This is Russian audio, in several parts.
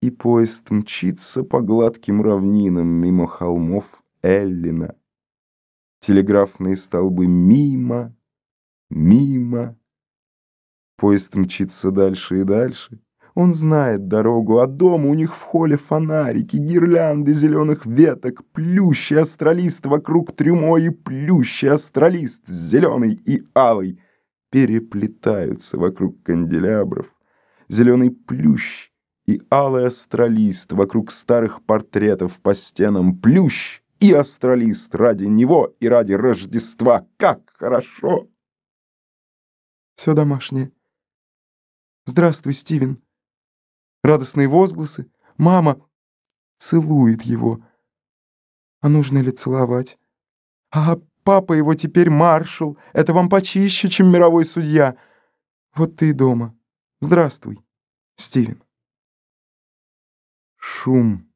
И поезд мчится по гладким равнинам мимо холмов Эллина. Телеграфные столбы мимо, мимо. Поезд мчится дальше и дальше. Он знает дорогу, а дома у них в холле фонарики, гирлянды зеленых веток, плющий астролист вокруг трюмо и плющий астролист, зеленый и алый, переплетаются вокруг канделябров. Зеленый плющ и алый астролист вокруг старых портретов по стенам, плющ и астролист ради него и ради Рождества. Как хорошо! Все домашнее. Здравствуй, Стивен. Радостные возгласы. Мама целует его. А нужно ли целовать? А папа его теперь маршал. Это вам почище, чем мировой судья. Вот ты и дома. Здравствуй, Стивен. Шум.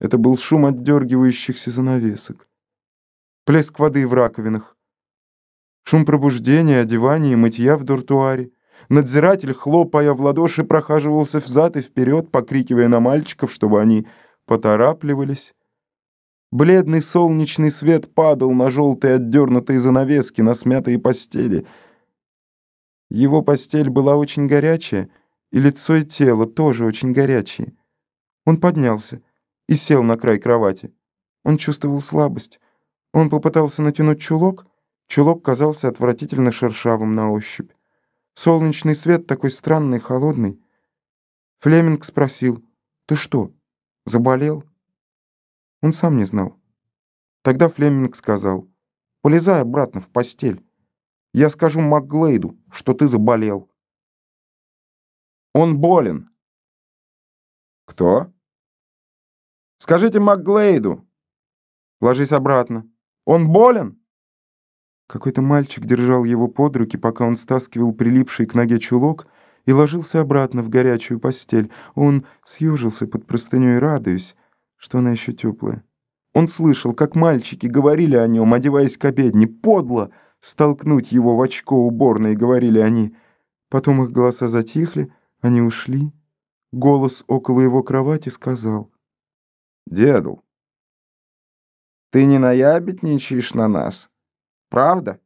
Это был шум отдергивающихся занавесок. Плеск воды в раковинах. Шум пробуждения, одевания и мытья в дуртуаре. Надзиратель, хлопая в ладоши, прохаживался взад и вперед, покрикивая на мальчиков, чтобы они поторапливались. Бледный солнечный свет падал на желтые отдернутые занавески, на смятые постели. Его постель была очень горячая, и лицо и тело тоже очень горячие. Он поднялся и сел на край кровати. Он чувствовал слабость. Он попытался натянуть чулок. Чулок казался отвратительно шершавым на ощупь. Солнечный свет такой странный, холодный. Флеминг спросил, «Ты что, заболел?» Он сам не знал. Тогда Флеминг сказал, «Полезай обратно в постель. Я скажу МакГлейду, что ты заболел». «Он болен». «Кто?» «Скажите МакГлейду». «Ложись обратно. Он болен?» Какой-то мальчик держал его под руки, пока он стаскивал прилипший к ноге чулок и ложился обратно в горячую постель. Он съежился под простыней, радуясь, что она еще теплая. Он слышал, как мальчики говорили о нем, одеваясь к обедне. Подло столкнуть его в очко уборной, говорили они. Потом их голоса затихли, они ушли. Голос около его кровати сказал. «Дедул, ты не наябедничаешь на нас?» Правда?»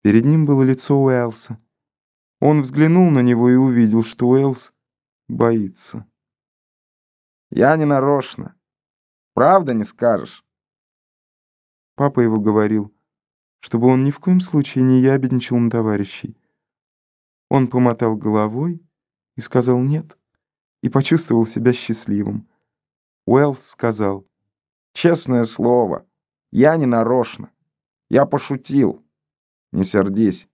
Перед ним было лицо Уэлса. Он взглянул на него и увидел, что Уэлс боится. «Я не нарочно. Правда не скажешь?» Папа его говорил, чтобы он ни в коем случае не ябедничал на товарищей. Он помотал головой и сказал «нет» и почувствовал себя счастливым. Уэллс сказал «Честное слово». Я не нарочно. Я пошутил. Не сердись.